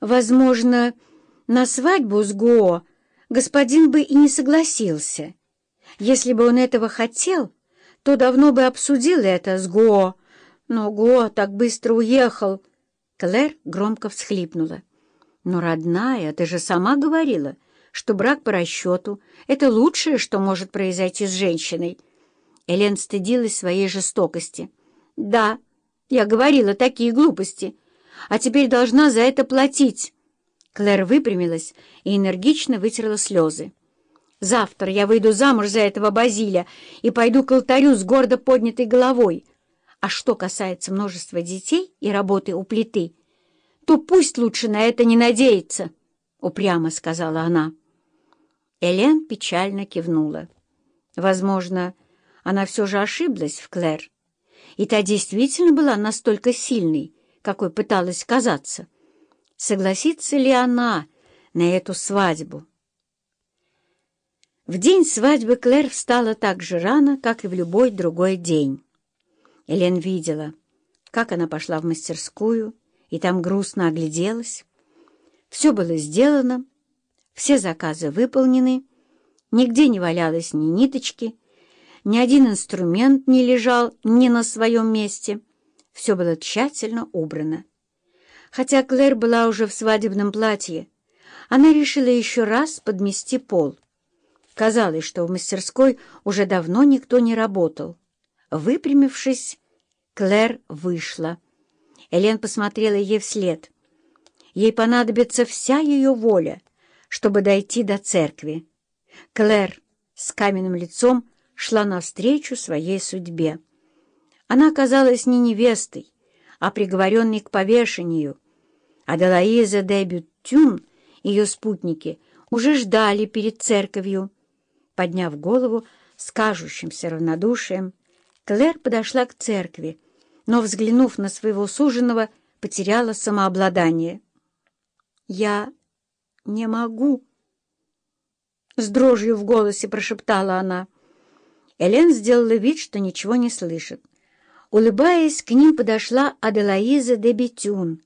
Возможно, на свадьбу с Гоо господин бы и не согласился. Если бы он этого хотел, то давно бы обсудил это с Гоо, но Гоо так быстро уехал. Клэр громко всхлипнула. «Но, родная, ты же сама говорила, что брак по расчету — это лучшее, что может произойти с женщиной». Элен стыдилась своей жестокости. «Да, я говорила такие глупости, а теперь должна за это платить». Клэр выпрямилась и энергично вытерла слезы. «Завтра я выйду замуж за этого Базиля и пойду к алтарю с гордо поднятой головой. А что касается множества детей и работы у плиты, то пусть лучше на это не надеется», — упрямо сказала она. Элен печально кивнула. Возможно, она все же ошиблась в Клэр, и та действительно была настолько сильной, какой пыталась казаться. Согласится ли она на эту свадьбу? В день свадьбы Клэр встала так же рано, как и в любой другой день. Элен видела, как она пошла в мастерскую, и там грустно огляделась. Все было сделано, все заказы выполнены, нигде не валялось ни ниточки, ни один инструмент не лежал ни на своем месте. Все было тщательно убрано. Хотя Клэр была уже в свадебном платье, она решила еще раз подмести пол. Казалось, что в мастерской уже давно никто не работал. Выпрямившись, Клэр вышла. Элен посмотрела ей вслед. Ей понадобится вся ее воля, чтобы дойти до церкви. Клэр с каменным лицом шла навстречу своей судьбе. Она оказалась не невестой, а приговоренной к повешению. Аделаиза де Бютюн ее спутники уже ждали перед церковью. Подняв голову с кажущимся равнодушием, Клэр подошла к церкви, но, взглянув на своего суженого, потеряла самообладание. «Я не могу!» С дрожью в голосе прошептала она. Элен сделала вид, что ничего не слышит. Улыбаясь, к ним подошла Аделаиза де Бетюн.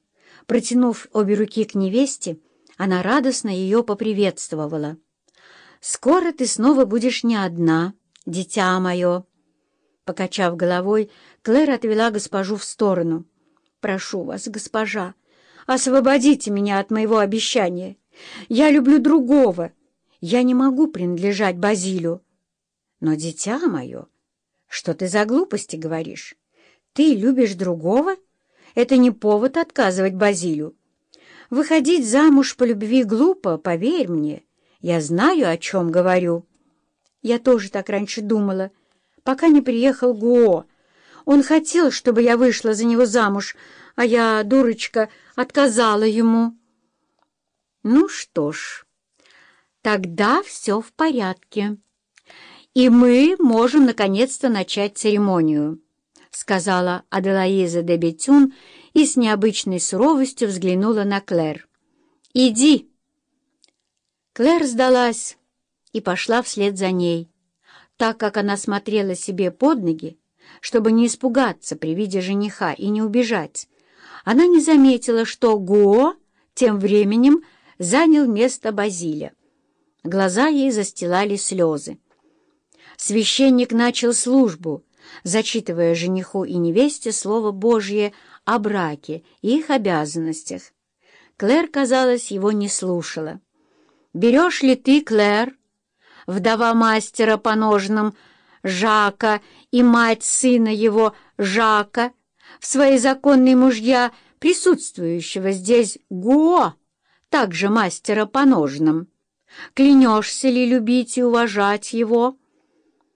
Протянув обе руки к невесте, она радостно ее поприветствовала. «Скоро ты снова будешь не одна, дитя мое!» Покачав головой, Клэр отвела госпожу в сторону. «Прошу вас, госпожа, освободите меня от моего обещания. Я люблю другого. Я не могу принадлежать Базилю». «Но, дитя мое, что ты за глупости говоришь? Ты любишь другого? Это не повод отказывать Базилю. Выходить замуж по любви глупо, поверь мне. Я знаю, о чем говорю». Я тоже так раньше думала, пока не приехал Гуо. Он хотел, чтобы я вышла за него замуж, а я, дурочка, отказала ему. Ну что ж, тогда все в порядке, и мы можем наконец-то начать церемонию, сказала Аделаиза де Бетюн и с необычной суровостью взглянула на Клэр. «Иди!» Клэр сдалась и пошла вслед за ней так как она смотрела себе под ноги, чтобы не испугаться при виде жениха и не убежать, она не заметила, что Гуо тем временем занял место Базиля. Глаза ей застилали слезы. Священник начал службу, зачитывая жениху и невесте слово Божье о браке и их обязанностях. Клэр, казалось, его не слушала. «Берешь ли ты, Клэр, вдова мастера по ножным Жака и мать сына его Жака, в свои законные мужья присутствующего здесь Гуо, также мастера по ножным. Клянешься ли любить и уважать его?»